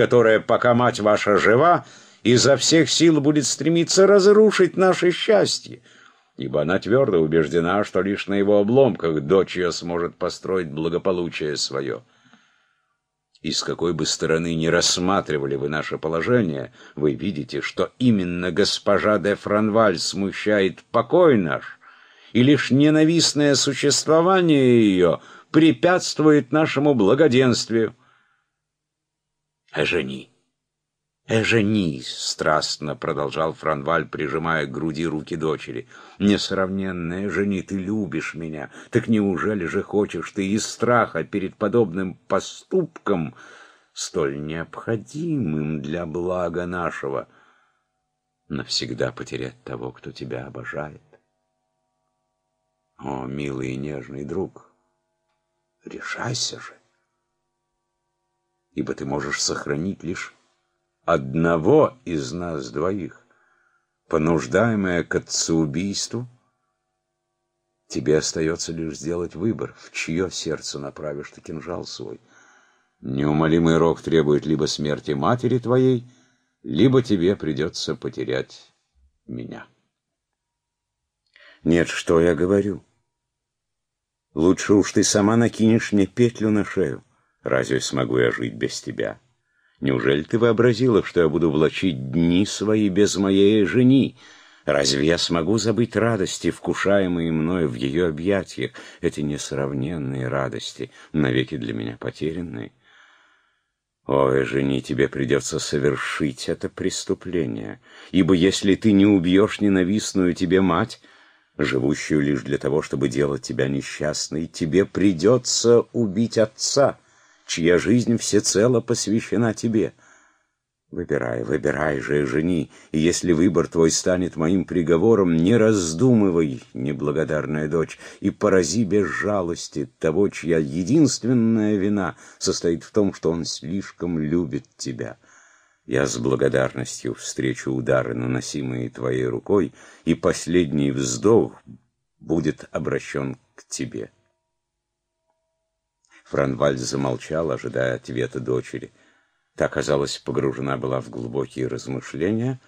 которая, пока мать ваша жива, изо всех сил будет стремиться разрушить наше счастье, ибо она твердо убеждена, что лишь на его обломках дочь ее сможет построить благополучие свое. И с какой бы стороны ни рассматривали вы наше положение, вы видите, что именно госпожа де Франваль смущает покой наш, и лишь ненавистное существование ее препятствует нашему благоденствию. А жени? «Эженись!» — страстно продолжал Франваль, прижимая к груди руки дочери. «Несравненная жени, ты любишь меня. Так неужели же хочешь ты из страха перед подобным поступком, столь необходимым для блага нашего, навсегда потерять того, кто тебя обожает? О, милый и нежный друг, решайся же, ибо ты можешь сохранить лишь одного из нас двоих, понуждаемая к отцеубийству, тебе остается лишь сделать выбор, в чье сердце направишь ты кинжал свой. Неумолимый рок требует либо смерти матери твоей, либо тебе придется потерять меня. Нет, что я говорю? Лучше уж ты сама накинешь мне петлю на шею. Разве смогу я жить без тебя? Неужели ты вообразила, что я буду влачить дни свои без моей жени? Разве я смогу забыть радости, вкушаемые мною в ее объятиях, эти несравненные радости, навеки для меня потерянные? Ой, жени, тебе придется совершить это преступление, ибо если ты не убьешь ненавистную тебе мать, живущую лишь для того, чтобы делать тебя несчастной, тебе придется убить отца» чья жизнь всецело посвящена тебе. Выбирай, выбирай же, жени, и если выбор твой станет моим приговором, не раздумывай, неблагодарная дочь, и порази без жалости того, чья единственная вина состоит в том, что он слишком любит тебя. Я с благодарностью встречу удары, наносимые твоей рукой, и последний вздох будет обращен к тебе. Франваль замолчал, ожидая ответа дочери. Та, казалось, погружена была в глубокие размышления,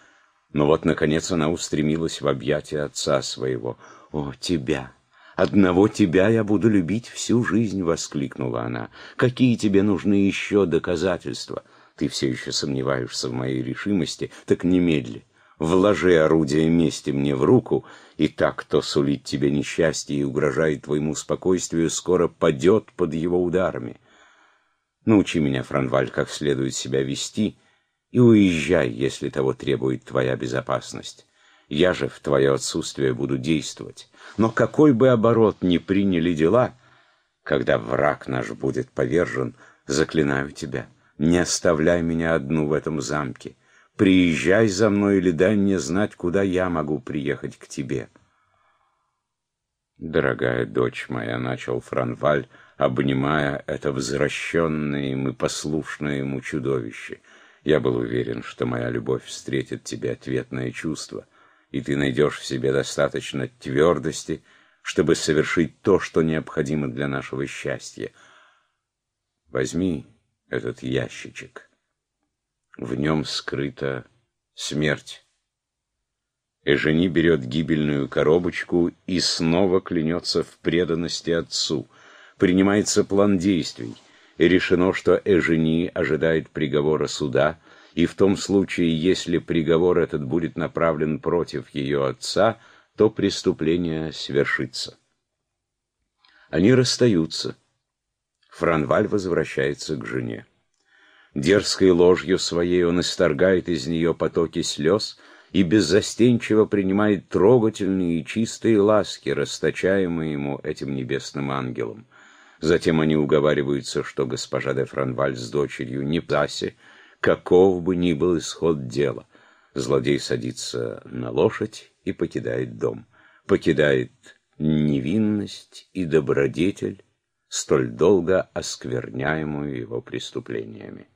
но вот, наконец, она устремилась в объятия отца своего. «О, тебя! Одного тебя я буду любить всю жизнь!» — воскликнула она. «Какие тебе нужны еще доказательства? Ты все еще сомневаешься в моей решимости, так немедли вложи орудие мести мне в руку, и так, кто сулит тебе несчастье и угрожает твоему спокойствию, скоро падет под его ударами. Научи меня, Франваль, как следует себя вести, и уезжай, если того требует твоя безопасность. Я же в твое отсутствие буду действовать. Но какой бы оборот ни приняли дела, когда враг наш будет повержен, заклинаю тебя, не оставляй меня одну в этом замке. Приезжай за мной или дай мне знать, куда я могу приехать к тебе. Дорогая дочь моя, — начал Франваль, обнимая это возвращенное им и послушное ему чудовище. Я был уверен, что моя любовь встретит тебе ответное чувство, и ты найдешь в себе достаточно твердости, чтобы совершить то, что необходимо для нашего счастья. Возьми этот ящичек. В нем скрыта смерть. Эжени берет гибельную коробочку и снова клянется в преданности отцу. Принимается план действий, и решено, что Эжени ожидает приговора суда, и в том случае, если приговор этот будет направлен против ее отца, то преступление свершится. Они расстаются. Франваль возвращается к жене. Дерзкой ложью своей он исторгает из нее потоки слез и беззастенчиво принимает трогательные и чистые ласки, расточаемые ему этим небесным ангелом. Затем они уговариваются, что госпожа де Франваль с дочерью не пасе, каков бы ни был исход дела. Злодей садится на лошадь и покидает дом. Покидает невинность и добродетель, столь долго оскверняемую его преступлениями.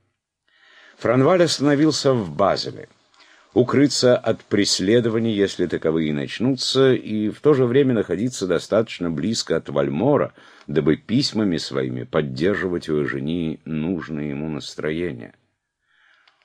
Франваль остановился в Базеле. Укрыться от преследований, если таковые начнутся, и в то же время находиться достаточно близко от Вальмора, дабы письмами своими поддерживать у жени нужное ему настроение.